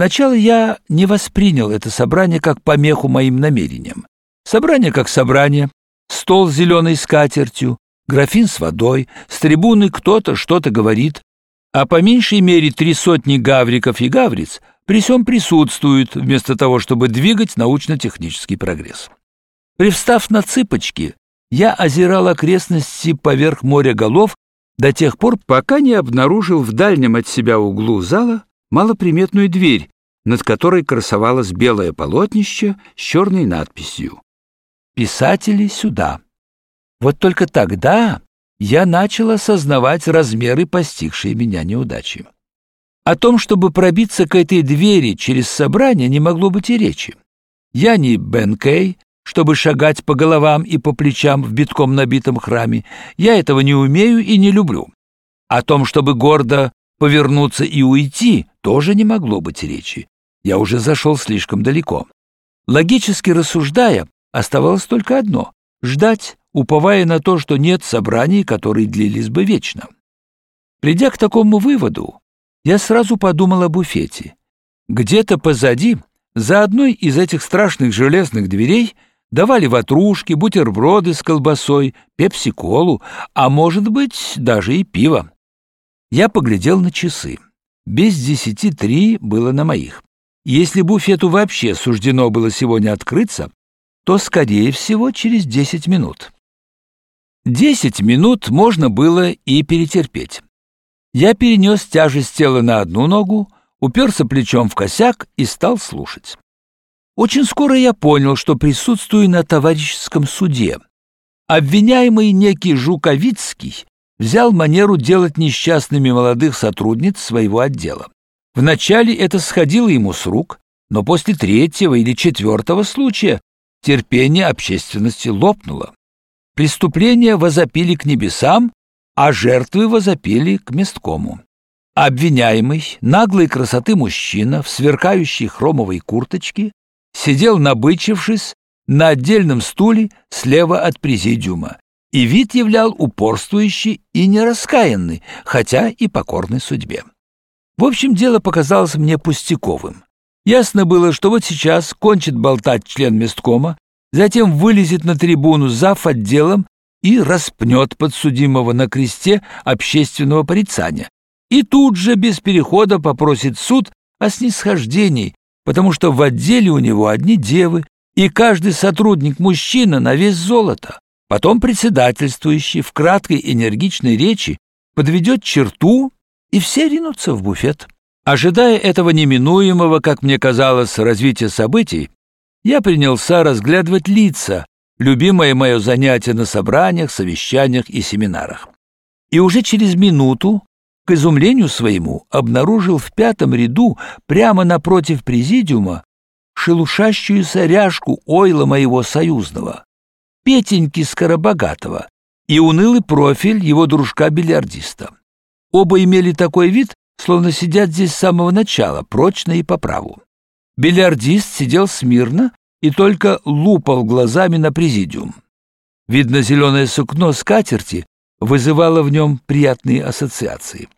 Сначала я не воспринял это собрание как помеху моим намерениям. Собрание как собрание, стол с зеленой скатертью, графин с водой, с трибуны кто-то что-то говорит, а по меньшей мере три сотни гавриков и гавриц при всем присутствуют, вместо того, чтобы двигать научно-технический прогресс. Привстав на цыпочки, я озирал окрестности поверх моря голов до тех пор, пока не обнаружил в дальнем от себя углу зала малоприметную дверь, над которой красовалось белое полотнище с черной надписью «Писатели сюда». Вот только тогда я начал осознавать размеры постигшей меня неудачи. О том, чтобы пробиться к этой двери через собрание, не могло быть и речи. Я не Бен Кей, чтобы шагать по головам и по плечам в битком набитом храме. Я этого не умею и не люблю. О том, чтобы гордо повернуться и уйти, тоже не могло быть речи. Я уже зашел слишком далеко. Логически рассуждая, оставалось только одно — ждать, уповая на то, что нет собраний, которые длились бы вечно. Придя к такому выводу, я сразу подумал о буфете. Где-то позади, за одной из этих страшных железных дверей, давали ватрушки, бутерброды с колбасой, пепси-колу, а может быть, даже и пиво. Я поглядел на часы. Без десяти три было на моих. Если буфету вообще суждено было сегодня открыться, то, скорее всего, через десять минут. Десять минут можно было и перетерпеть. Я перенес тяжесть тела на одну ногу, уперся плечом в косяк и стал слушать. Очень скоро я понял, что присутствую на товарищеском суде. Обвиняемый некий Жуковицкий взял манеру делать несчастными молодых сотрудниц своего отдела. Вначале это сходило ему с рук, но после третьего или четвертого случая терпение общественности лопнуло. Преступления возопили к небесам, а жертвы возопили к месткому. Обвиняемый, наглой красоты мужчина в сверкающей хромовой курточке, сидел набычившись на отдельном стуле слева от президиума, и вид являл упорствующий и нераскаянный, хотя и покорный судьбе. В общем, дело показалось мне пустяковым. Ясно было, что вот сейчас кончит болтать член месткома, затем вылезет на трибуну зав. отделом и распнет подсудимого на кресте общественного порицания. И тут же без перехода попросит суд о снисхождении, потому что в отделе у него одни девы, и каждый сотрудник мужчина на вес золота. Потом председательствующий в краткой энергичной речи подведет черту, и все ринутся в буфет. Ожидая этого неминуемого, как мне казалось, развития событий, я принялся разглядывать лица, любимое мое занятие на собраниях, совещаниях и семинарах. И уже через минуту, к изумлению своему, обнаружил в пятом ряду, прямо напротив президиума, шелушащуюся ряжку ойла моего союзного, Петеньки Скоробогатого, и унылый профиль его дружка-бильярдиста. Оба имели такой вид, словно сидят здесь с самого начала, прочно и по праву. Бильярдист сидел смирно и только лупал глазами на президиум. Видно, зеленое сукно скатерти вызывало в нем приятные ассоциации.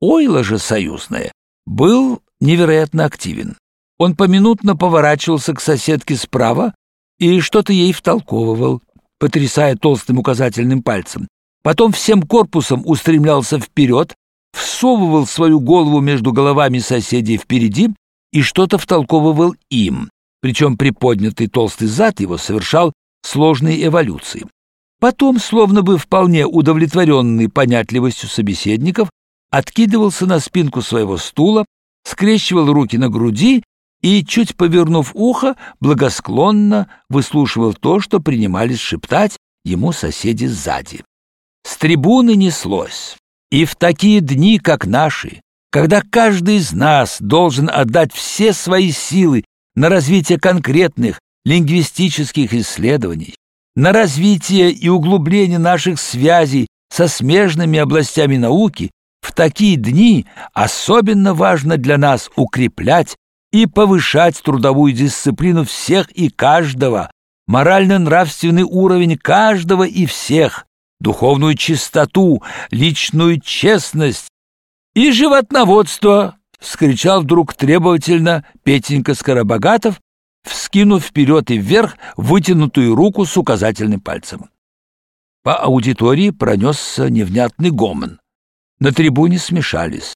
Ойло же союзное был невероятно активен. Он поминутно поворачивался к соседке справа и что-то ей втолковывал, потрясая толстым указательным пальцем. Потом всем корпусом устремлялся вперед, всовывал свою голову между головами соседей впереди и что-то втолковывал им, причем приподнятый толстый зад его совершал сложные эволюции. Потом, словно бы вполне удовлетворенный понятливостью собеседников, откидывался на спинку своего стула, скрещивал руки на груди и, чуть повернув ухо, благосклонно выслушивал то, что принимались шептать ему соседи сзади. С трибуны неслось. И в такие дни, как наши, когда каждый из нас должен отдать все свои силы на развитие конкретных лингвистических исследований, на развитие и углубление наших связей со смежными областями науки, в такие дни особенно важно для нас укреплять и повышать трудовую дисциплину всех и каждого, морально-нравственный уровень каждого и всех, духовную чистоту, личную честность и животноводство вскричал вдруг требовательно Петенька Скоробогатов, вскинув вперед и вверх вытянутую руку с указательным пальцем. По аудитории пронесся невнятный гомон. На трибуне смешались.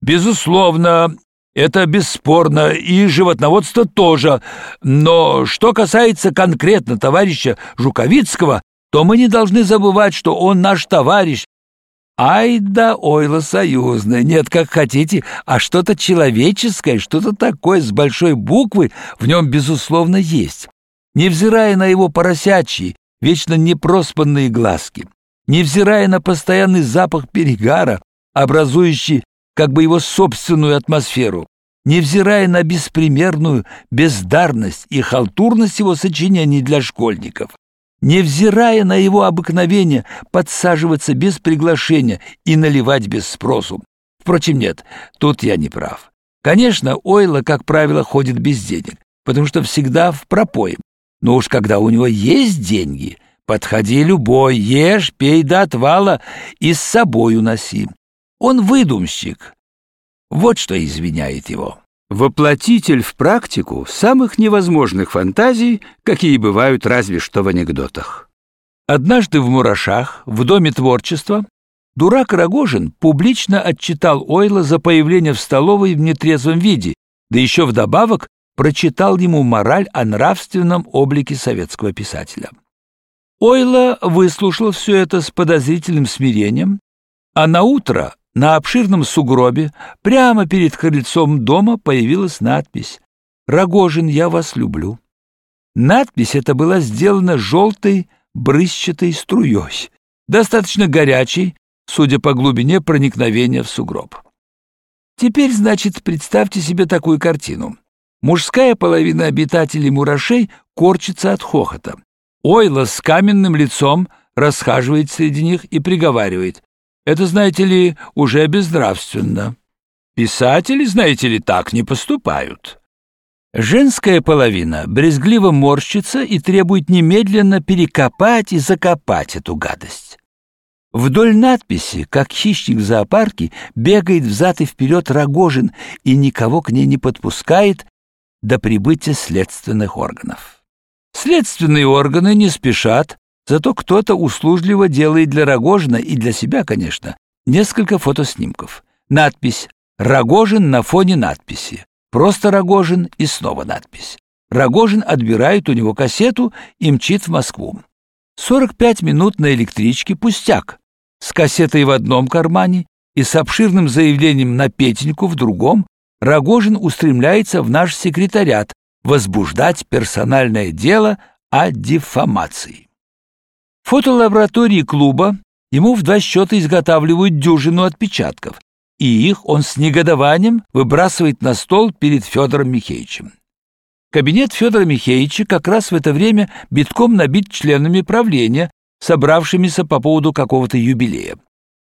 Безусловно, это бесспорно, и животноводство тоже. Но что касается конкретно товарища Жуковицкого, то мы не должны забывать, что он наш товарищ. Ай да ойло союзное, нет, как хотите, а что-то человеческое, что-то такое с большой буквы в нем, безусловно, есть. Невзирая на его поросячьи, вечно непроспанные глазки, невзирая на постоянный запах перегара, образующий как бы его собственную атмосферу, невзирая на беспримерную бездарность и халтурность его сочинений для школьников, невзирая на его обыкновение подсаживаться без приглашения и наливать без спросу. Впрочем, нет, тут я не прав. Конечно, Ойла, как правило, ходит без денег, потому что всегда в пропое. Но уж когда у него есть деньги, подходи любой, ешь, пей до отвала и с собой уноси. Он выдумщик. Вот что извиняет его. Воплотитель в практику самых невозможных фантазий, какие бывают разве что в анекдотах. Однажды в Мурашах, в Доме творчества, дурак Рогожин публично отчитал Ойла за появление в столовой в нетрезвом виде, да еще вдобавок прочитал ему мораль о нравственном облике советского писателя. Ойла выслушал все это с подозрительным смирением, а на утро на обширном сугробе прямо перед крыльцом дома появилась надпись «Рогожин, я вас люблю». Надпись эта была сделана желтой брызчатой струей, достаточно горячей, судя по глубине проникновения в сугроб. Теперь, значит, представьте себе такую картину. Мужская половина обитателей мурашей корчится от хохота. Ойла с каменным лицом расхаживает среди них и приговаривает это, знаете ли, уже безнравственно. Писатели, знаете ли, так не поступают. Женская половина брезгливо морщится и требует немедленно перекопать и закопать эту гадость. Вдоль надписи, как хищник в зоопарке, бегает взад и вперед Рогожин и никого к ней не подпускает до прибытия следственных органов. Следственные органы не спешат, Зато кто-то услужливо делает для Рогожина и для себя, конечно, несколько фотоснимков. Надпись «Рогожин» на фоне надписи. Просто Рогожин и снова надпись. Рогожин отбирает у него кассету и мчит в Москву. 45 минут на электричке пустяк. С кассетой в одном кармане и с обширным заявлением на Петеньку в другом Рогожин устремляется в наш секретариат возбуждать персональное дело о дефамации. Фотолаборатории клуба ему в два счета изготавливают дюжину отпечатков, и их он с негодованием выбрасывает на стол перед Федором Михеевичем. Кабинет Федора Михеевича как раз в это время битком набит членами правления, собравшимися по поводу какого-то юбилея.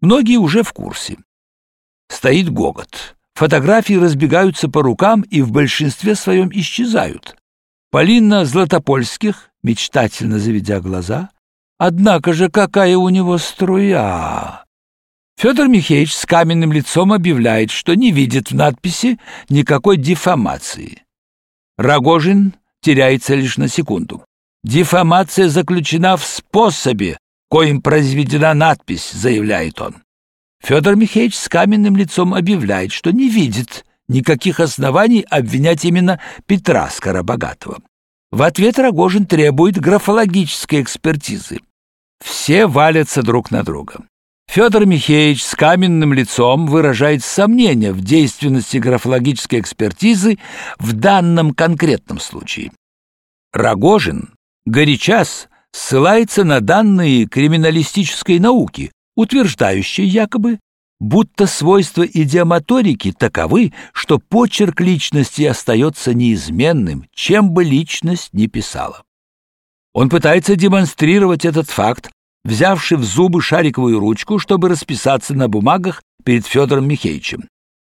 Многие уже в курсе. Стоит гогот. Фотографии разбегаются по рукам и в большинстве своем исчезают. Полина Златопольских, мечтательно заведя глаза, Однако же какая у него струя! Федор Михеевич с каменным лицом объявляет, что не видит в надписи никакой дефамации. Рогожин теряется лишь на секунду. Дефамация заключена в способе, коим произведена надпись, заявляет он. Федор Михеевич с каменным лицом объявляет, что не видит никаких оснований обвинять именно Петра Скоробогатого. В ответ Рогожин требует графологической экспертизы. Все валятся друг на друга. Федор Михеевич с каменным лицом выражает сомнение в действенности графологической экспертизы в данном конкретном случае. Рогожин, горячас, ссылается на данные криминалистической науки, утверждающие якобы, будто свойства идиомоторики таковы, что почерк личности остается неизменным, чем бы личность ни писала. Он пытается демонстрировать этот факт, взявший в зубы шариковую ручку, чтобы расписаться на бумагах перед Федором Михеевичем.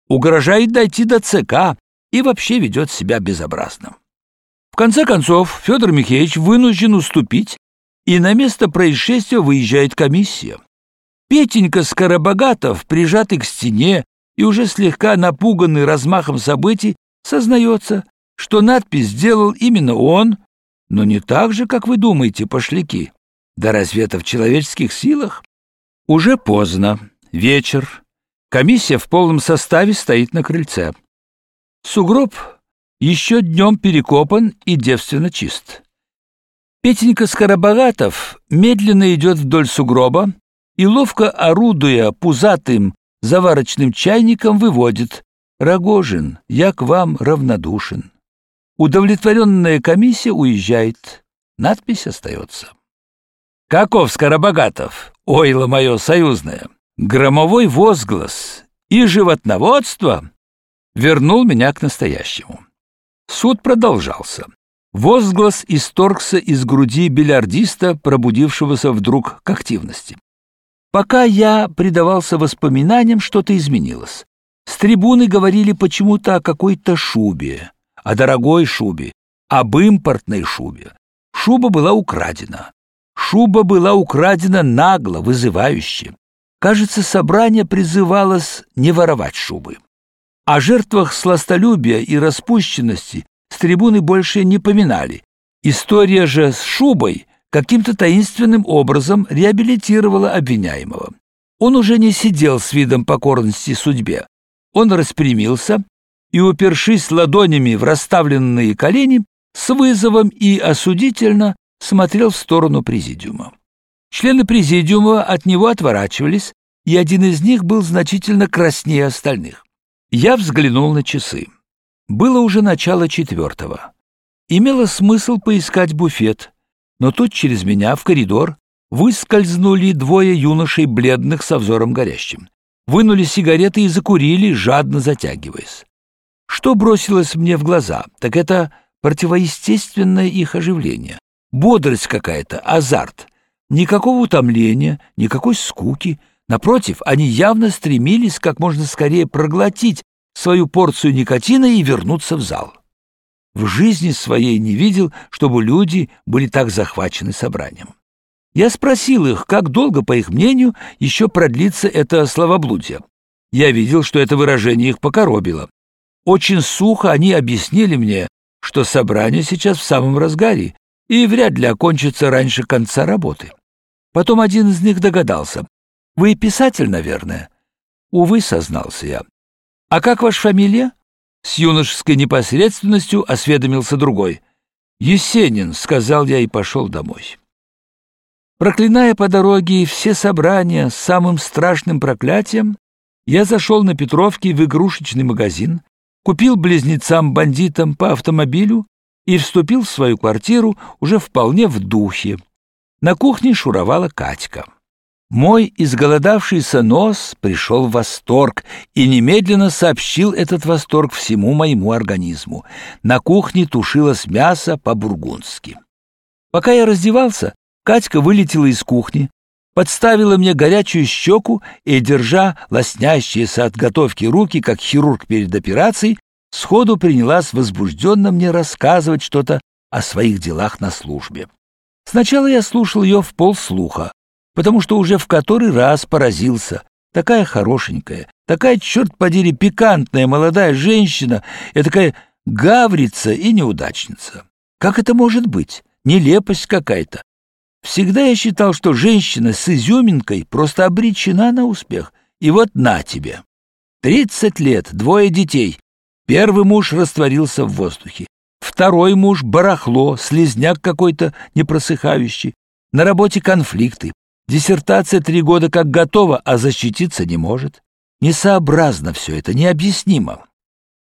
Угрожает дойти до ЦК и вообще ведет себя безобразно. В конце концов, Федор Михеевич вынужден уступить, и на место происшествия выезжает комиссия. Петенька Скоробогатов, прижатый к стене и уже слегка напуганный размахом событий сознается, что надпись сделал именно он, но не так же, как вы думаете, пошляки. Да разве это в человеческих силах? Уже поздно, вечер. Комиссия в полном составе стоит на крыльце. Сугроб еще днем перекопан и девственно чист. Петенька Скоробогатов медленно идет вдоль сугроба и, ловко орудуя пузатым заварочным чайником, выводит «Рогожин, я к вам равнодушен». Удовлетворенная комиссия уезжает. Надпись остается. Каков Скоробогатов, ойло мое союзное, громовой возглас и животноводство вернул меня к настоящему. Суд продолжался. Возглас исторгся из груди бильярдиста, пробудившегося вдруг к активности. Пока я предавался воспоминаниям, что-то изменилось. С трибуны говорили почему-то о какой-то шубе, о дорогой шубе, об импортной шубе. Шуба была украдена. Шуба была украдена нагло, вызывающе. Кажется, собрание призывалось не воровать шубы. О жертвах сластолюбия и распущенности с трибуны больше не поминали. История же с шубой каким-то таинственным образом реабилитировала обвиняемого. Он уже не сидел с видом покорности судьбе. Он распрямился и, упершись ладонями в расставленные колени, с вызовом и осудительно смотрел в сторону президиума. Члены президиума от него отворачивались, и один из них был значительно краснее остальных. Я взглянул на часы. Было уже начало четвертого. Имело смысл поискать буфет, но тут через меня в коридор выскользнули двое юношей бледных со взором горящим. Вынули сигареты и закурили, жадно затягиваясь. Что бросилось мне в глаза, так это противоестественное их оживление. Бодрость какая-то, азарт. Никакого утомления, никакой скуки — Напротив, они явно стремились как можно скорее проглотить свою порцию никотина и вернуться в зал. В жизни своей не видел, чтобы люди были так захвачены собранием. Я спросил их, как долго, по их мнению, еще продлится это словоблудие. Я видел, что это выражение их покоробило. Очень сухо они объяснили мне, что собрание сейчас в самом разгаре и вряд ли окончится раньше конца работы. Потом один из них догадался. Вы писатель, наверное? Увы, сознался я. А как ваша фамилия? С юношеской непосредственностью осведомился другой. Есенин, сказал я и пошел домой. Проклиная по дороге все собрания с самым страшным проклятием, я зашел на Петровке в игрушечный магазин, купил близнецам-бандитам по автомобилю и вступил в свою квартиру уже вполне в духе. На кухне шуровала Катька. Мой изголодавшийся нос пришел в восторг и немедленно сообщил этот восторг всему моему организму. На кухне тушилось мясо по-бургундски. Пока я раздевался, Катька вылетела из кухни, подставила мне горячую щеку и, держа лоснящиеся от готовки руки, как хирург перед операцией, сходу принялась возбужденно мне рассказывать что-то о своих делах на службе. Сначала я слушал ее в полслуха, потому что уже в который раз поразился. Такая хорошенькая, такая, черт подери, пикантная молодая женщина, и такая гаврица и неудачница. Как это может быть? Нелепость какая-то. Всегда я считал, что женщина с изюминкой просто обречена на успех. И вот на тебе. Тридцать лет, двое детей. Первый муж растворился в воздухе. Второй муж — барахло, слезняк какой-то непросыхающий. На работе конфликты, Диссертация три года как готова, а защититься не может. Несообразно все это, необъяснимо.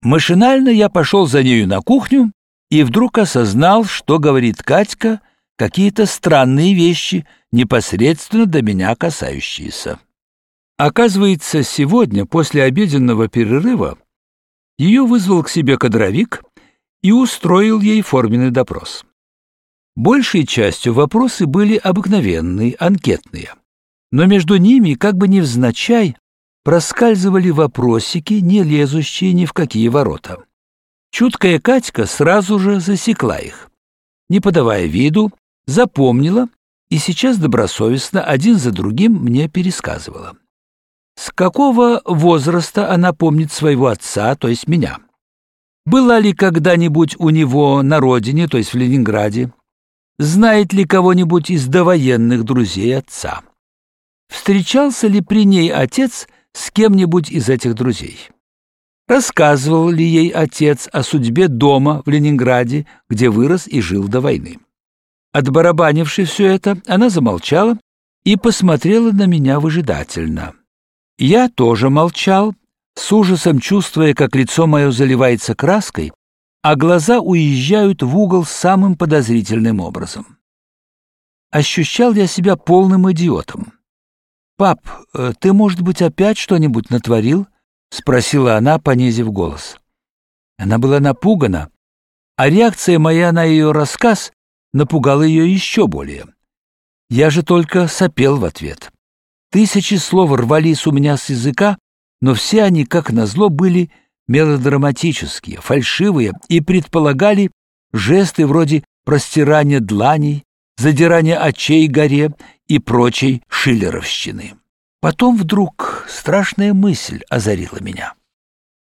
Машинально я пошел за нею на кухню и вдруг осознал, что говорит Катька, какие-то странные вещи, непосредственно до меня касающиеся. Оказывается, сегодня, после обеденного перерыва, ее вызвал к себе кадровик и устроил ей форменный допрос. Большей частью вопросы были обыкновенные, анкетные, но между ними, как бы невзначай, проскальзывали вопросики, не лезущие ни в какие ворота. Чуткая Катька сразу же засекла их. Не подавая виду, запомнила и сейчас добросовестно один за другим мне пересказывала. С какого возраста она помнит своего отца, то есть меня? Была ли когда-нибудь у него на родине, то есть в Ленинграде? Знает ли кого-нибудь из довоенных друзей отца? Встречался ли при ней отец с кем-нибудь из этих друзей? Рассказывал ли ей отец о судьбе дома в Ленинграде, где вырос и жил до войны? Отбарабанивши все это, она замолчала и посмотрела на меня выжидательно. Я тоже молчал, с ужасом чувствуя, как лицо мое заливается краской, а глаза уезжают в угол самым подозрительным образом. Ощущал я себя полным идиотом. «Пап, э, ты, может быть, опять что-нибудь натворил?» — спросила она, понизив голос. Она была напугана, а реакция моя на ее рассказ напугала ее еще более. Я же только сопел в ответ. Тысячи слов рвались у меня с языка, но все они, как назло, были мелодраматические, фальшивые и предполагали жесты вроде простирания дланей, задирания очей горе и прочей шиллеровщины. Потом вдруг страшная мысль озарила меня.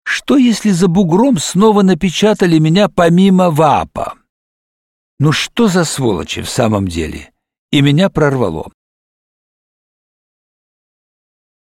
Что, если за бугром снова напечатали меня помимо ВАПа? Ну что за сволочи в самом деле? И меня прорвало.